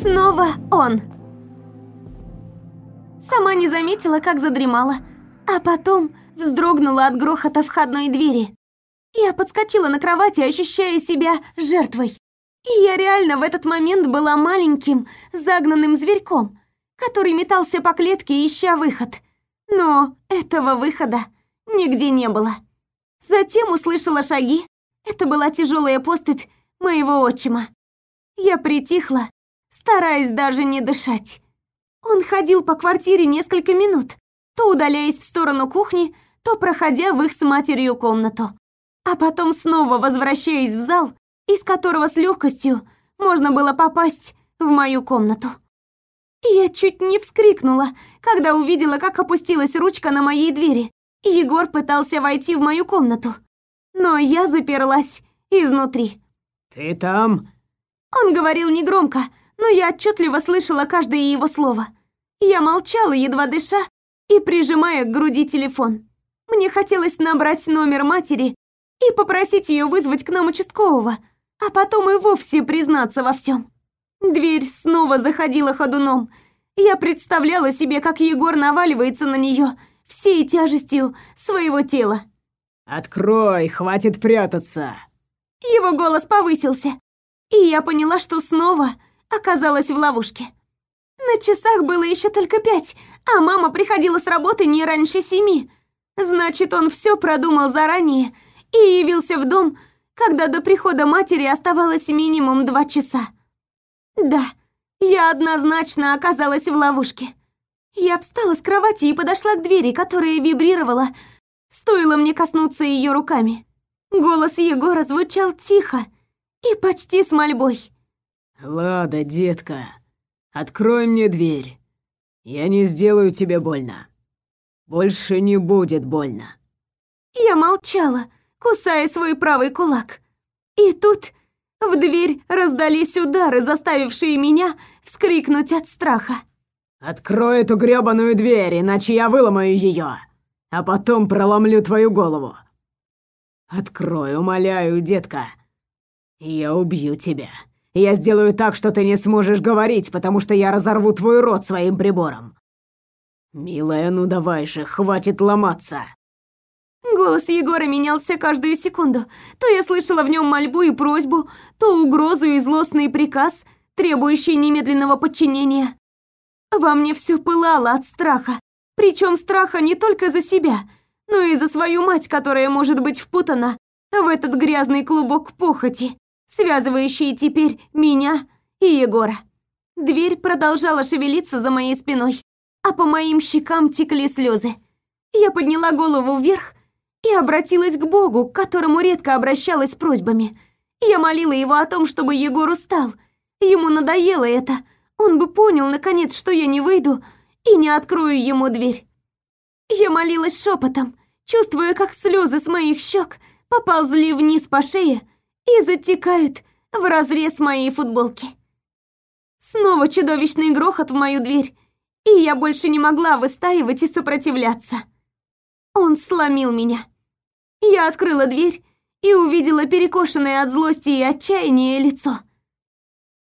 Снова он. Сама не заметила, как задремала, а потом вздрогнула от грохота входной двери. Я подскочила на кровати, ощущая себя жертвой. И я реально в этот момент была маленьким, загнанным зверьком, который метался по клетке, ища выход. Но этого выхода нигде не было. Затем услышала шаги. Это была тяжелая поступь моего отчима. Я притихла, стараясь даже не дышать. Он ходил по квартире несколько минут, то удаляясь в сторону кухни, то проходя в их с матерью комнату, а потом снова возвращаясь в зал, из которого с легкостью можно было попасть в мою комнату. Я чуть не вскрикнула, когда увидела, как опустилась ручка на моей двери. Егор пытался войти в мою комнату, но я заперлась изнутри. «Ты там?» Он говорил негромко, но я отчетливо слышала каждое его слово. Я молчала, едва дыша, и прижимая к груди телефон. Мне хотелось набрать номер матери и попросить ее вызвать к нам участкового, а потом и вовсе признаться во всем. Дверь снова заходила ходуном. Я представляла себе, как Егор наваливается на нее всей тяжестью своего тела. «Открой, хватит прятаться!» Его голос повысился, и я поняла, что снова оказалась в ловушке. На часах было еще только пять, а мама приходила с работы не раньше семи. Значит, он все продумал заранее и явился в дом, когда до прихода матери оставалось минимум два часа. Да, я однозначно оказалась в ловушке. Я встала с кровати и подошла к двери, которая вибрировала, стоило мне коснуться ее руками. Голос Егора звучал тихо и почти с мольбой. «Лада, детка, открой мне дверь. Я не сделаю тебе больно. Больше не будет больно». Я молчала, кусая свой правый кулак. И тут в дверь раздались удары, заставившие меня вскрикнуть от страха. «Открой эту грёбаную дверь, иначе я выломаю ее, а потом проломлю твою голову. Открой, умоляю, детка. Я убью тебя. Я сделаю так, что ты не сможешь говорить, потому что я разорву твой рот своим прибором. Милая, ну давай же, хватит ломаться. Голос Егора менялся каждую секунду. То я слышала в нем мольбу и просьбу, то угрозу и злостный приказ, требующий немедленного подчинения. Во мне все пылало от страха. Причем страха не только за себя, но и за свою мать, которая может быть впутана в этот грязный клубок похоти, связывающий теперь меня и Егора. Дверь продолжала шевелиться за моей спиной, а по моим щекам текли слезы. Я подняла голову вверх и обратилась к Богу, к которому редко обращалась с просьбами. Я молила его о том, чтобы Егор устал. Ему надоело это. Он бы понял, наконец, что я не выйду и не открою ему дверь. Я молилась шепотом, чувствуя, как слезы с моих щек поползли вниз по шее и затекают в разрез моей футболки. Снова чудовищный грохот в мою дверь, и я больше не могла выстаивать и сопротивляться. Он сломил меня. Я открыла дверь и увидела перекошенное от злости и отчаяния лицо.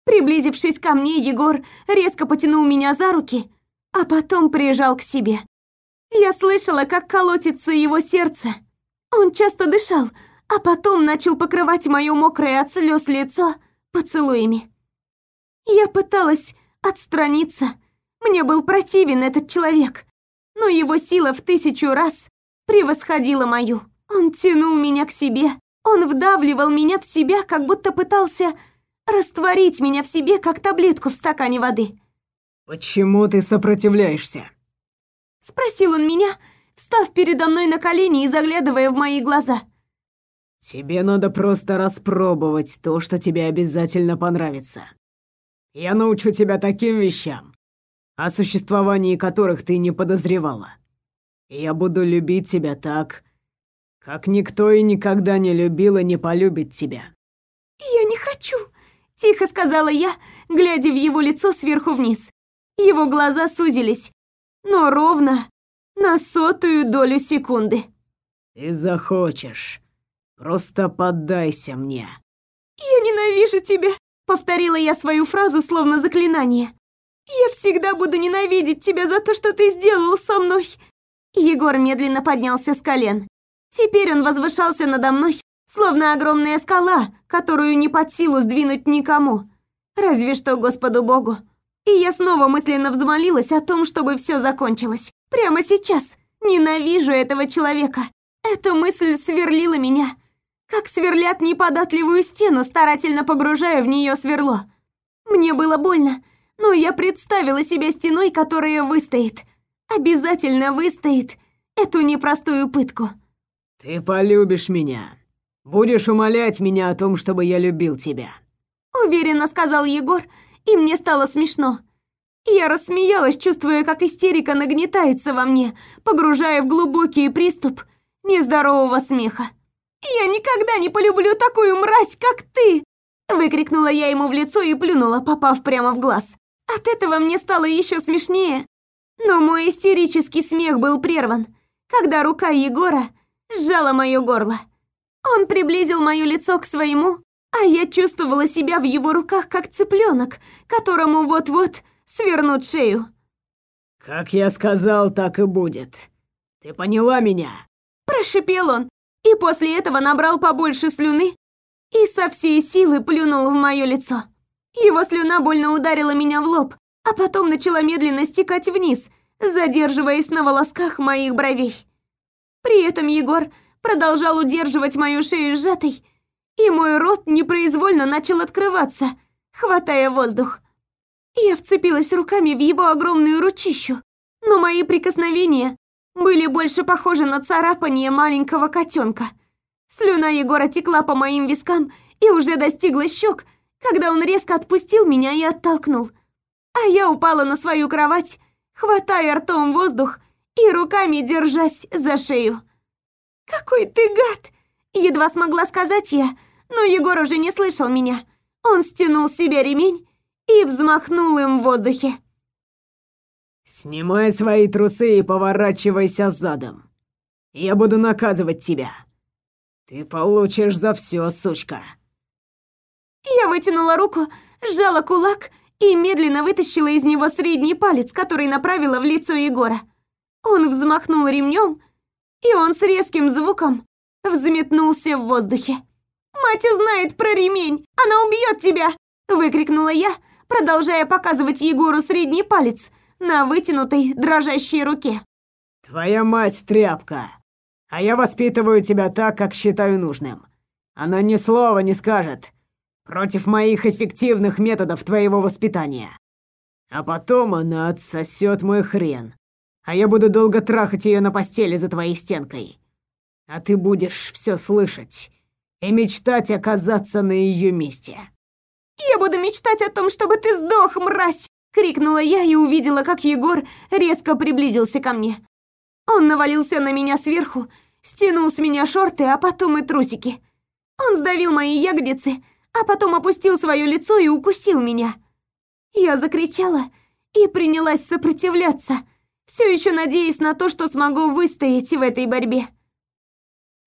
Приблизившись ко мне, Егор резко потянул меня за руки, а потом прижал к себе. Я слышала, как колотится его сердце. Он часто дышал, а потом начал покрывать моё мокрое от слез лицо поцелуями. Я пыталась отстраниться. Мне был противен этот человек, но его сила в тысячу раз превосходила мою. Он тянул меня к себе, он вдавливал меня в себя, как будто пытался растворить меня в себе, как таблетку в стакане воды. «Почему ты сопротивляешься?» Спросил он меня, встав передо мной на колени и заглядывая в мои глаза. «Тебе надо просто распробовать то, что тебе обязательно понравится. Я научу тебя таким вещам, о существовании которых ты не подозревала. Я буду любить тебя так, как никто и никогда не любил и не полюбит тебя». «Я не хочу», — тихо сказала я, глядя в его лицо сверху вниз. Его глаза сузились, но ровно на сотую долю секунды. «Ты захочешь. Просто поддайся мне». «Я ненавижу тебя», — Повторила я свою фразу словно заклинание. «Я всегда буду ненавидеть тебя за то, что ты сделал со мной!» Егор медленно поднялся с колен. Теперь он возвышался надо мной, словно огромная скала, которую не под силу сдвинуть никому. Разве что Господу Богу. И я снова мысленно взмолилась о том, чтобы все закончилось. Прямо сейчас. Ненавижу этого человека. Эта мысль сверлила меня, как сверлят неподатливую стену, старательно погружая в нее сверло. Мне было больно, но я представила себя стеной, которая выстоит. Обязательно выстоит эту непростую пытку. «Ты полюбишь меня. Будешь умолять меня о том, чтобы я любил тебя». Уверенно сказал Егор, и мне стало смешно. Я рассмеялась, чувствуя, как истерика нагнетается во мне, погружая в глубокий приступ нездорового смеха. «Я никогда не полюблю такую мразь, как ты!» Выкрикнула я ему в лицо и плюнула, попав прямо в глаз. От этого мне стало еще смешнее. Но мой истерический смех был прерван, когда рука Егора сжала мое горло. Он приблизил мое лицо к своему, а я чувствовала себя в его руках, как цыпленок, которому вот-вот свернут шею. «Как я сказал, так и будет. Ты поняла меня?» Прошипел он, и после этого набрал побольше слюны и со всей силы плюнул в мое лицо. Его слюна больно ударила меня в лоб, а потом начала медленно стекать вниз, задерживаясь на волосках моих бровей. При этом Егор продолжал удерживать мою шею сжатой, и мой рот непроизвольно начал открываться, хватая воздух. Я вцепилась руками в его огромную ручищу, но мои прикосновения были больше похожи на царапание маленького котенка. Слюна Егора текла по моим вискам и уже достигла щек, когда он резко отпустил меня и оттолкнул. А я упала на свою кровать, хватая ртом воздух и руками держась за шею. «Какой ты гад!» Едва смогла сказать я, но Егор уже не слышал меня. Он стянул с себя ремень и взмахнул им в воздухе. «Снимай свои трусы и поворачивайся задом. Я буду наказывать тебя. Ты получишь за все, сучка». Я вытянула руку, сжала кулак и медленно вытащила из него средний палец, который направила в лицо Егора. Он взмахнул ремнем, и он с резким звуком взметнулся в воздухе. «Мать узнает про ремень! Она убьет тебя!» выкрикнула я, продолжая показывать Егору средний палец на вытянутой дрожащей руке. «Твоя мать тряпка, а я воспитываю тебя так, как считаю нужным. Она ни слова не скажет против моих эффективных методов твоего воспитания. А потом она отсосет мой хрен, а я буду долго трахать ее на постели за твоей стенкой. А ты будешь все слышать и мечтать оказаться на ее месте. «Я буду мечтать о том, чтобы ты сдох, мразь!» Крикнула я и увидела, как Егор резко приблизился ко мне. Он навалился на меня сверху, стянул с меня шорты, а потом и трусики. Он сдавил мои ягодицы, а потом опустил свое лицо и укусил меня. Я закричала и принялась сопротивляться, все еще надеясь на то, что смогу выстоять в этой борьбе.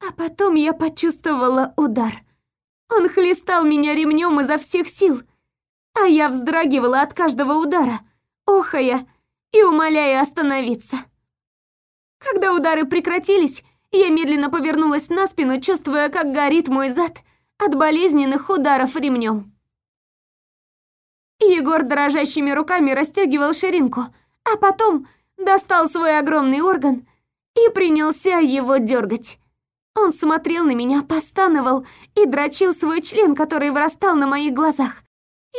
А потом я почувствовала удар. Он хлестал меня ремнем изо всех сил, а я вздрагивала от каждого удара, охая и умоляя остановиться. Когда удары прекратились, я медленно повернулась на спину, чувствуя, как горит мой зад от болезненных ударов ремнем. Егор дрожащими руками расстегивал ширинку, а потом достал свой огромный орган и принялся его дергать. Он смотрел на меня, постановал и дрочил свой член, который вырастал на моих глазах.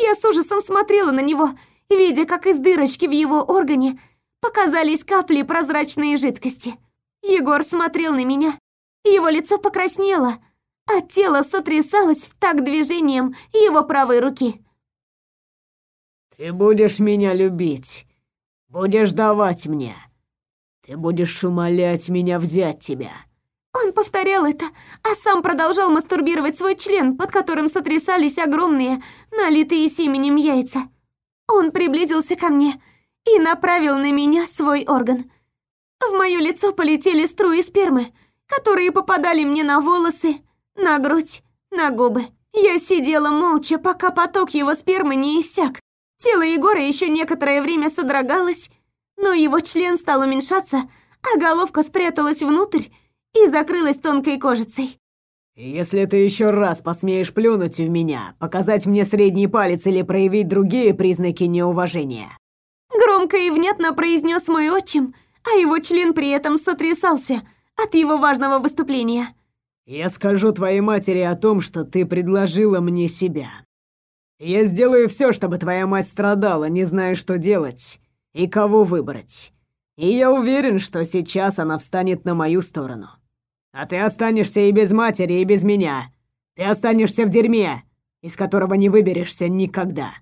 Я с ужасом смотрела на него, видя, как из дырочки в его органе показались капли прозрачной жидкости. Егор смотрел на меня. Его лицо покраснело, а тело сотрясалось в такт движением его правой руки. «Ты будешь меня любить, будешь давать мне, ты будешь умолять меня взять тебя». Он повторял это, а сам продолжал мастурбировать свой член, под которым сотрясались огромные, налитые семенем яйца. Он приблизился ко мне и направил на меня свой орган. В моё лицо полетели струи спермы, которые попадали мне на волосы, на грудь, на губы. Я сидела молча, пока поток его спермы не иссяк. Тело Егора еще некоторое время содрогалось, но его член стал уменьшаться, а головка спряталась внутрь и закрылась тонкой кожицей. «Если ты еще раз посмеешь плюнуть в меня, показать мне средний палец или проявить другие признаки неуважения...» Громко и внятно произнес мой отчим, а его член при этом сотрясался от его важного выступления. «Я скажу твоей матери о том, что ты предложила мне себя. Я сделаю все, чтобы твоя мать страдала, не зная, что делать и кого выбрать. И я уверен, что сейчас она встанет на мою сторону. А ты останешься и без матери, и без меня. Ты останешься в дерьме, из которого не выберешься никогда».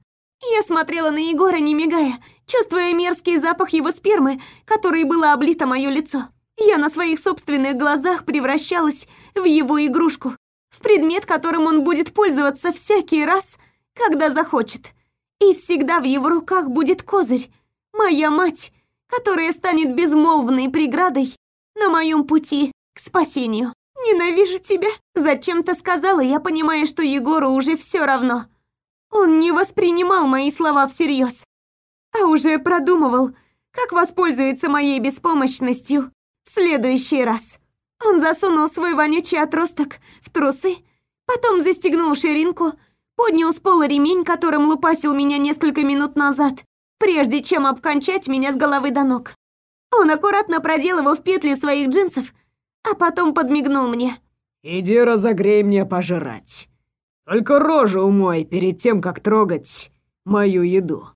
Я смотрела на Егора, не мигая, чувствуя мерзкий запах его спермы, которой было облито мое лицо. Я на своих собственных глазах превращалась в его игрушку, в предмет, которым он будет пользоваться всякий раз, когда захочет. И всегда в его руках будет козырь, моя мать, которая станет безмолвной преградой на моем пути к спасению. «Ненавижу тебя!» Зачем-то сказала, я понимая, что Егору уже все равно. Он не воспринимал мои слова всерьез, а уже продумывал, как воспользуется моей беспомощностью в следующий раз. Он засунул свой вонючий отросток в трусы, потом застегнул ширинку, поднял с пола ремень, которым лупасил меня несколько минут назад, прежде чем обкончать меня с головы до ног. Он аккуратно продел его в петли своих джинсов, а потом подмигнул мне. «Иди разогрей мне пожрать. Только рожу умой перед тем, как трогать мою еду».